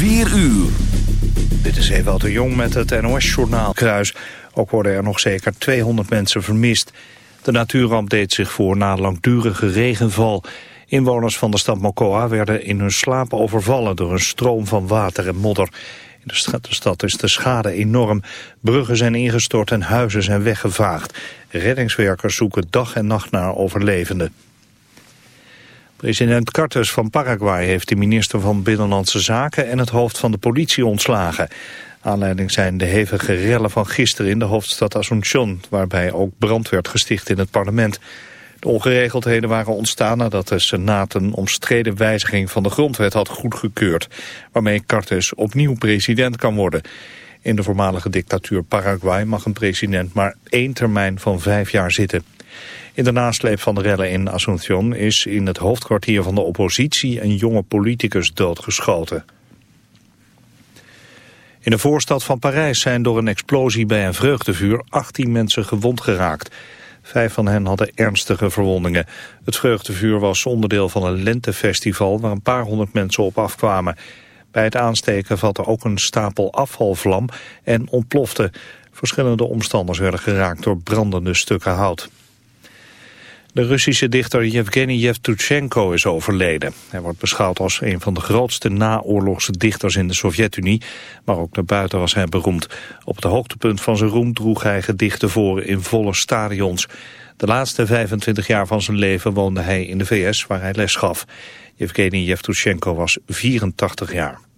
4 uur. Dit is Ewald de Jong met het NOS-journaal Kruis. Ook worden er nog zeker 200 mensen vermist. De natuurramp deed zich voor na langdurige regenval. Inwoners van de stad Mokoa werden in hun slaap overvallen... door een stroom van water en modder. In de stad is de schade enorm. Bruggen zijn ingestort en huizen zijn weggevaagd. Reddingswerkers zoeken dag en nacht naar overlevenden. President Cartes van Paraguay heeft de minister van Binnenlandse Zaken en het hoofd van de politie ontslagen. Aanleiding zijn de hevige rellen van gisteren in de hoofdstad Asunción, waarbij ook brand werd gesticht in het parlement. De ongeregeldheden waren ontstaan nadat de Senaat een omstreden wijziging van de grondwet had goedgekeurd, waarmee Cartes opnieuw president kan worden. In de voormalige dictatuur Paraguay mag een president maar één termijn van vijf jaar zitten. In de nasleep van de rellen in Asunción is in het hoofdkwartier van de oppositie een jonge politicus doodgeschoten. In de voorstad van Parijs zijn door een explosie bij een vreugdevuur 18 mensen gewond geraakt. Vijf van hen hadden ernstige verwondingen. Het vreugdevuur was onderdeel van een lentefestival waar een paar honderd mensen op afkwamen. Bij het aansteken vatte ook een stapel afvalvlam en ontplofte. Verschillende omstanders werden geraakt door brandende stukken hout. De Russische dichter Yevgeny Yevtushenko is overleden. Hij wordt beschouwd als een van de grootste naoorlogse dichters in de Sovjet-Unie, maar ook daarbuiten was hij beroemd. Op het hoogtepunt van zijn roem droeg hij gedichten voor in volle stadions. De laatste 25 jaar van zijn leven woonde hij in de VS, waar hij les gaf. Yevgeny Yevtushenko was 84 jaar.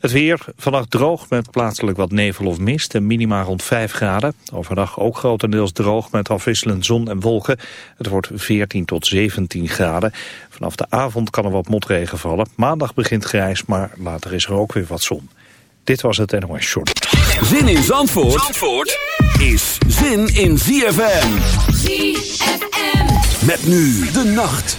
Het weer, vannacht droog met plaatselijk wat nevel of mist en minima rond 5 graden. Overdag ook grotendeels droog met afwisselend zon en wolken. Het wordt 14 tot 17 graden. Vanaf de avond kan er wat motregen vallen. Maandag begint grijs, maar later is er ook weer wat zon. Dit was het NOS Short. Zin in Zandvoort, Zandvoort is zin in ZFM. ZFM. Met nu de nacht.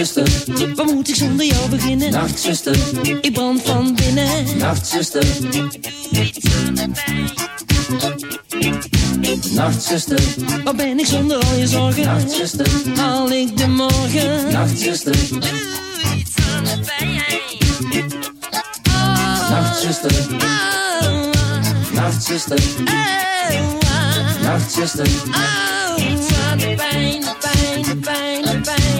Nachtzuster, Wat moet ik zonder jou beginnen? Nachtzuster, Ik brand van binnen. Nachtzuster, Doe iets aan de pijn. Nachtzuster, waar ben ik zonder al je zorgen? Nachtzuster, haal ik de morgen? Nachtzuster, doe iets aan de pijn. Nachtzuster, Oh, Nachtzuster, oh, Nachtzuster, oh, iets aan de pijn, de pijn, pijn.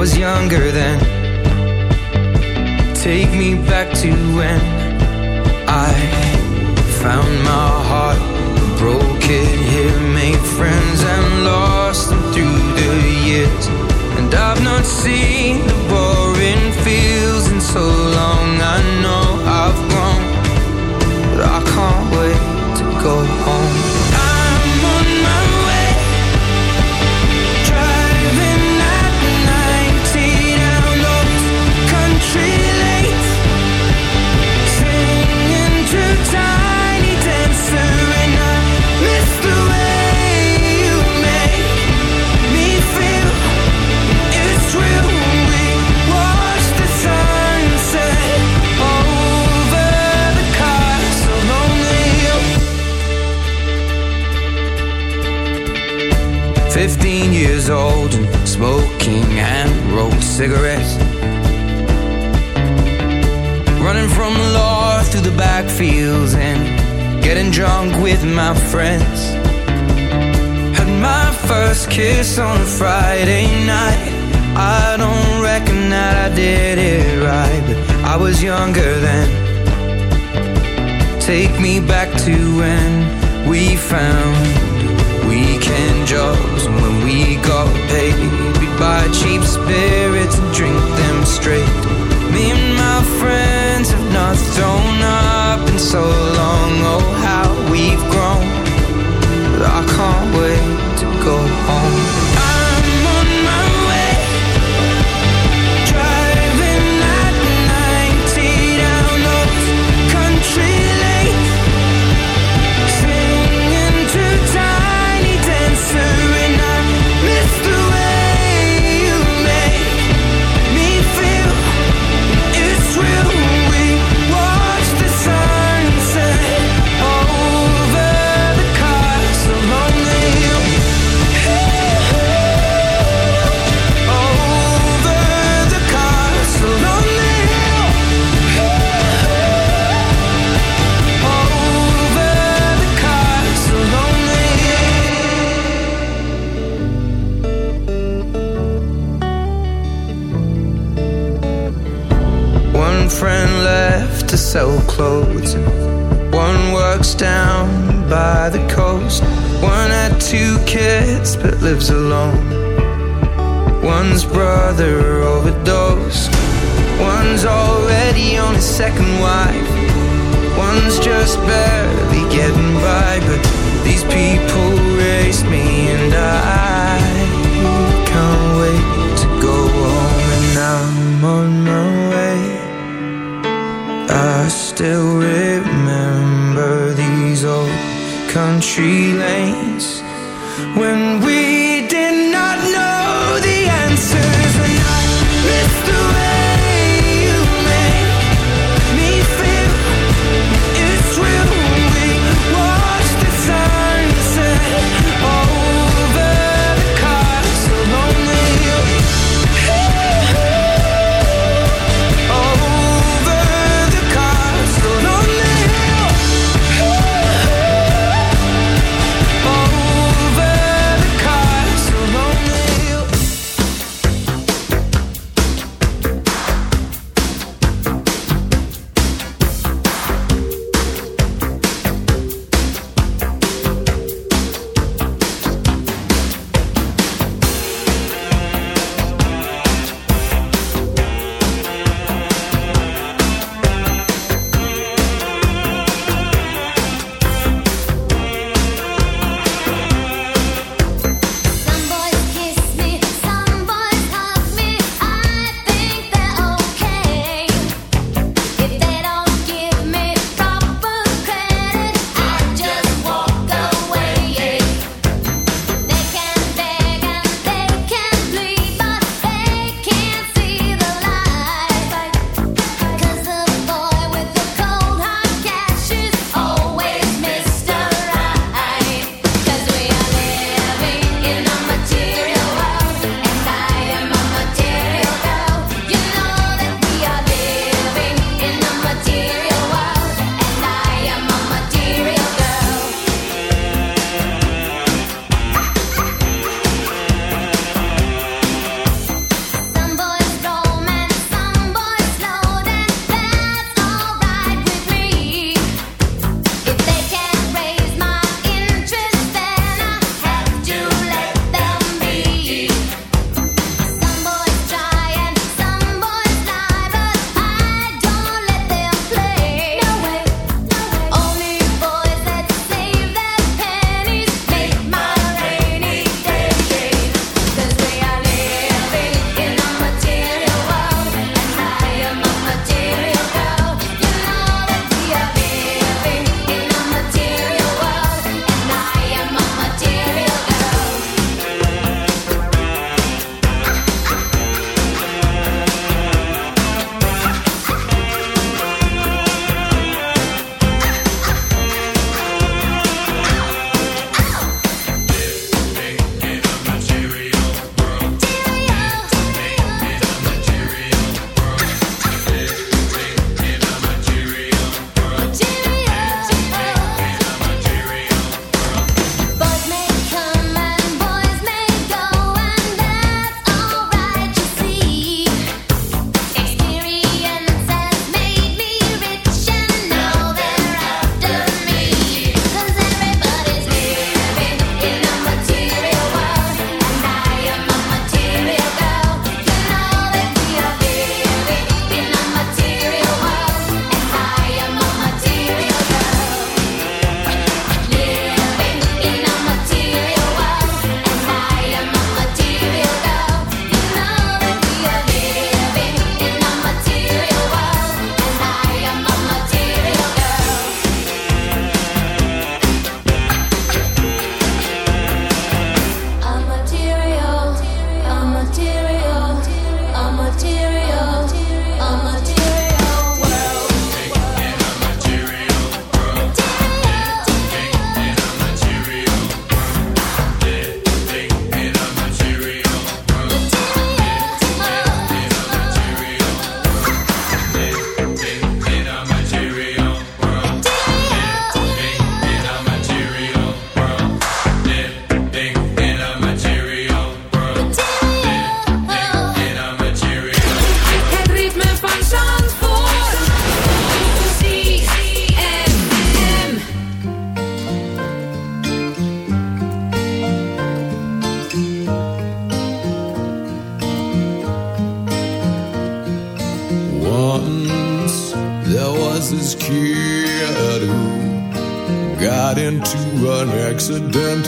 was younger then. Take me back to when two kids but lives alone. One's brother overdosed. One's already on his second wife. One's just barely getting by. But these people raised me, and I can't wait to go home. And I'm on my way. I still.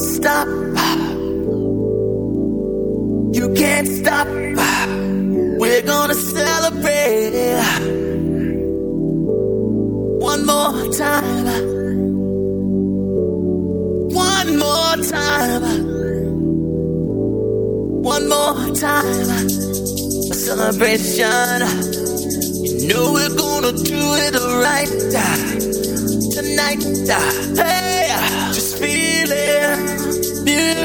Stop. You can't stop. We're gonna celebrate one more time. One more time. One more time. A celebration. You know we're gonna do it right tonight. Hey.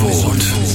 Zandvoort.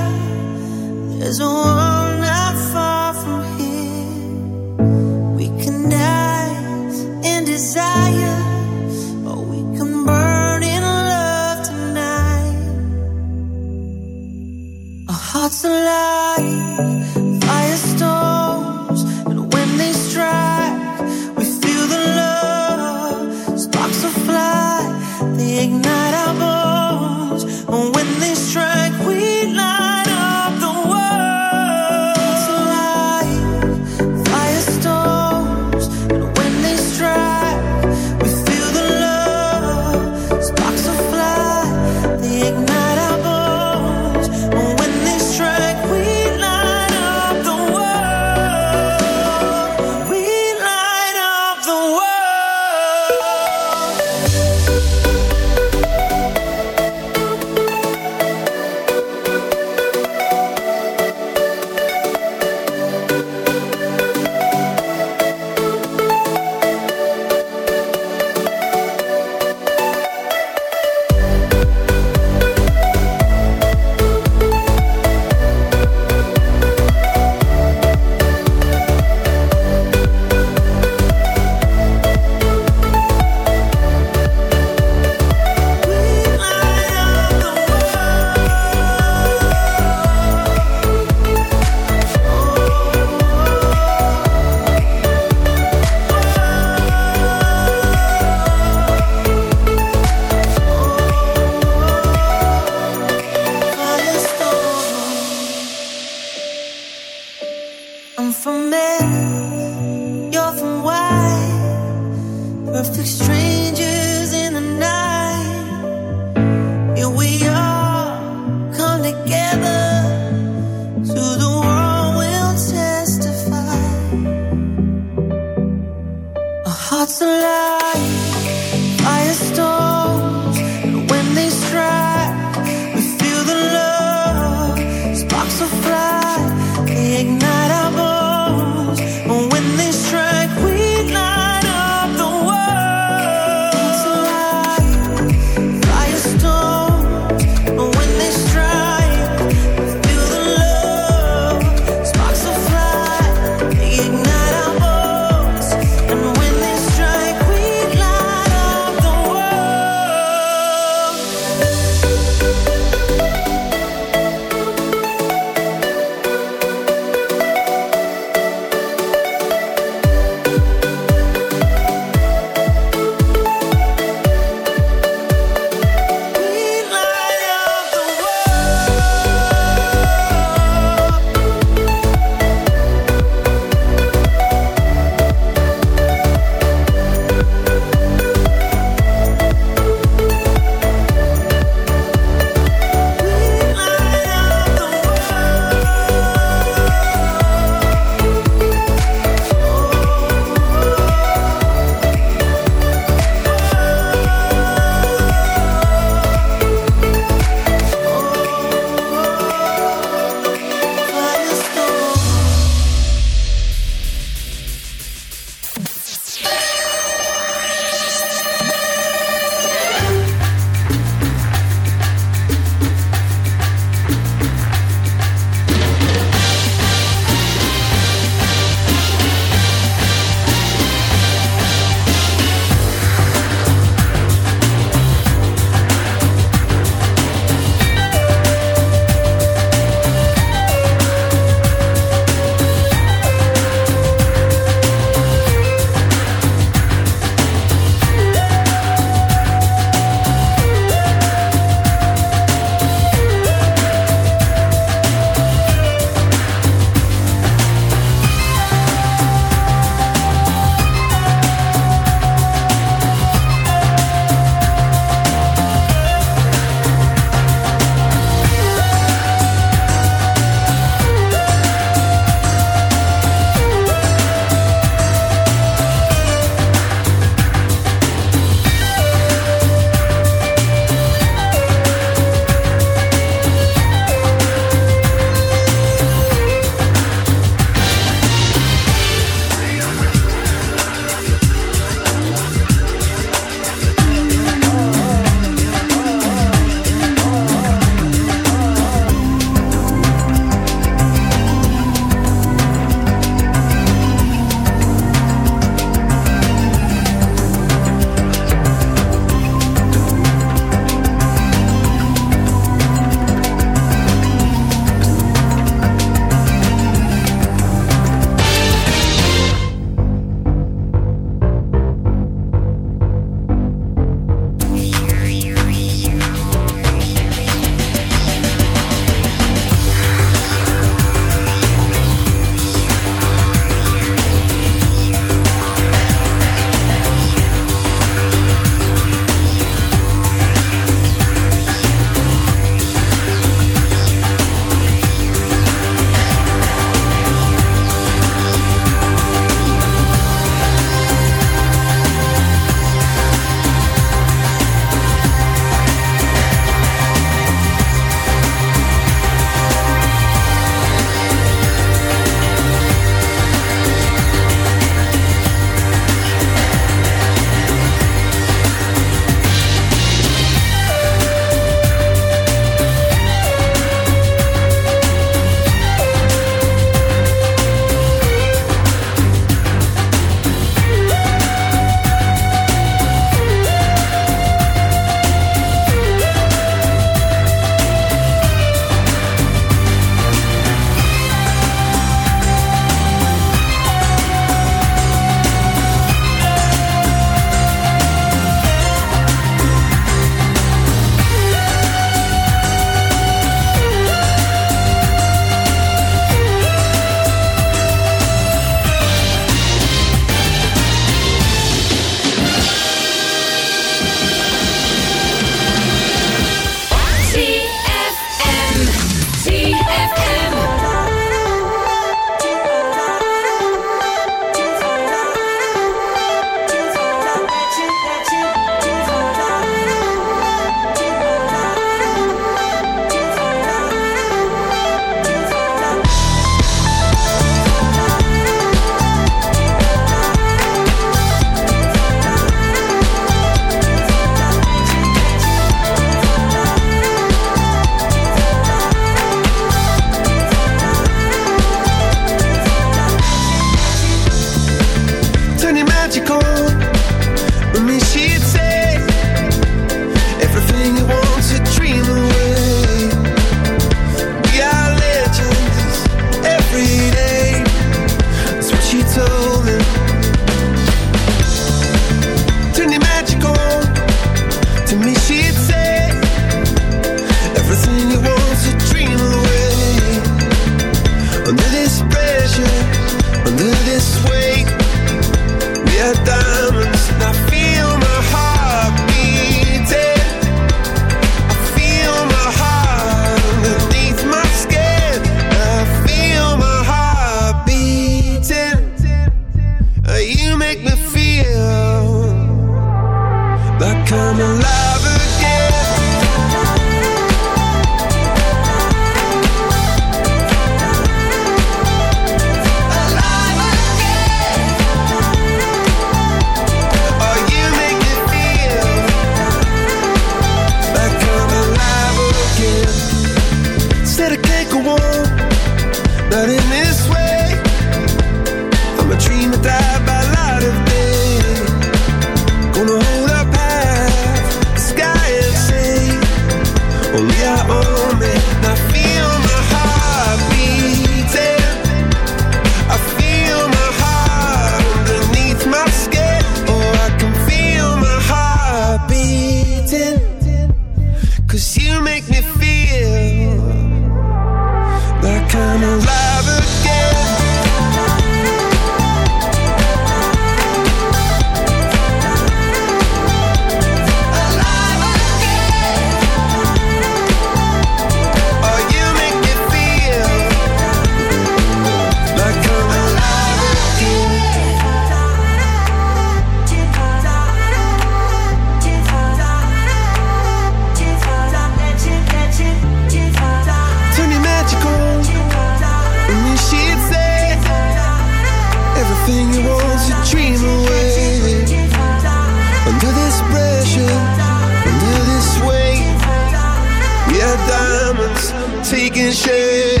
Shape.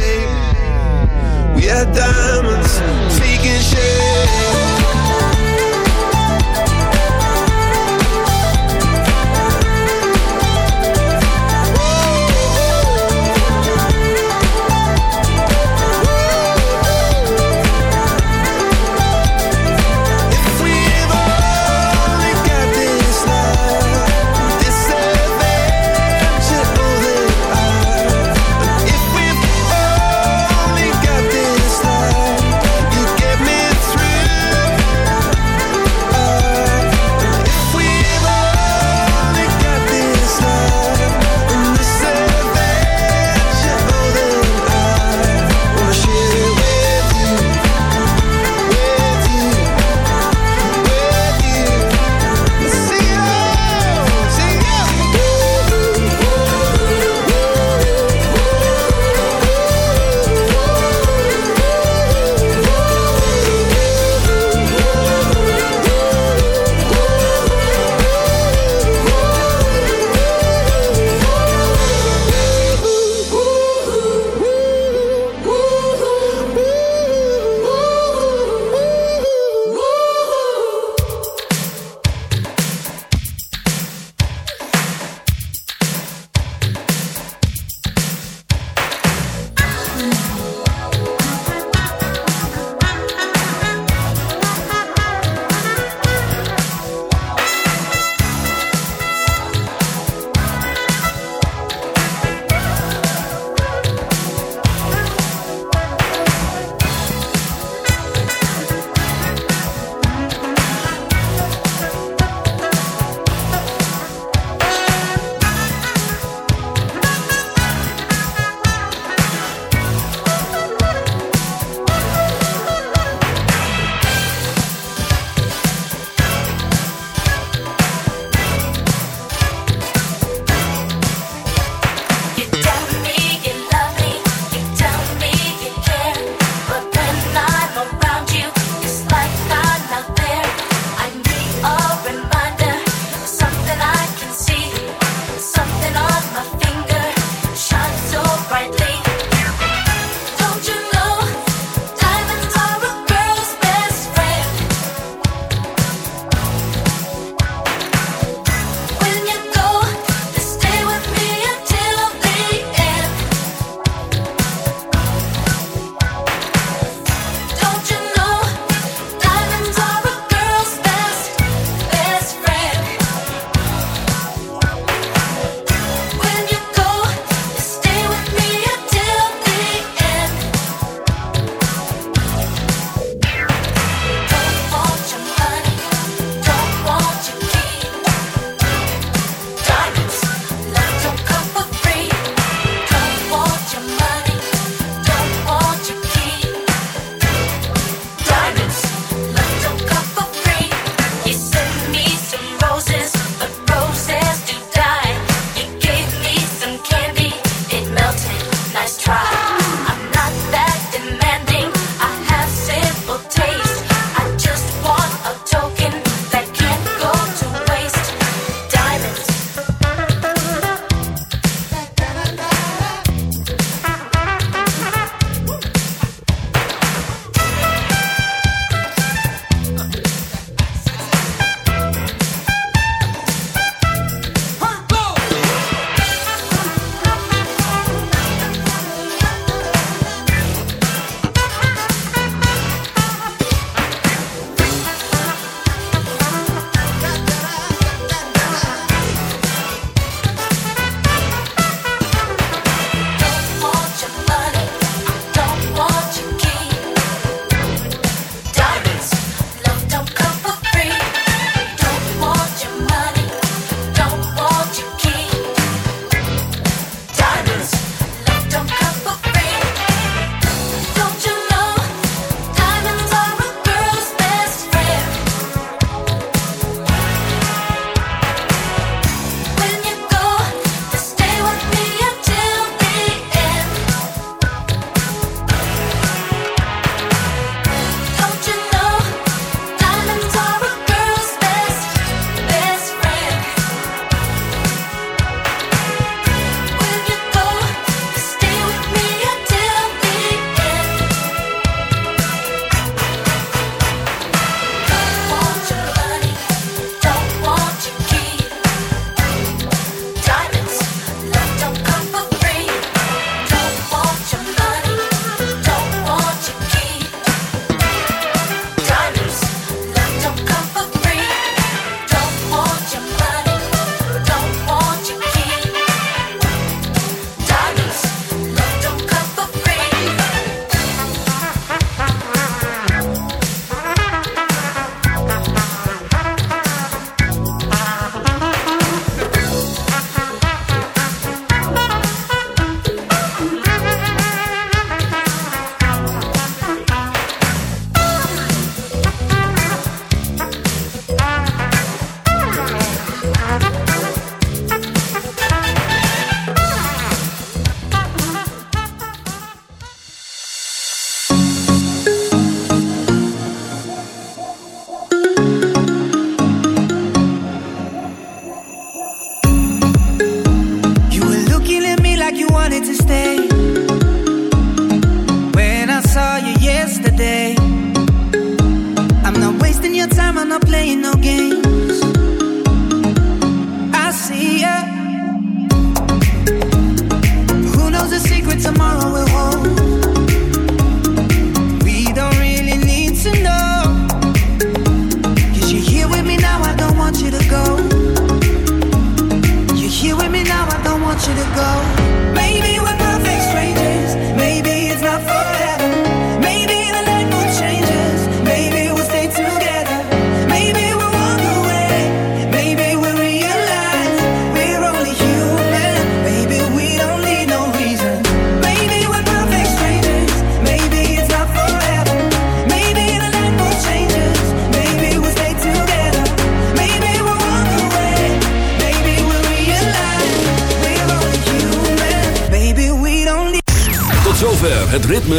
We are diamonds taking shape.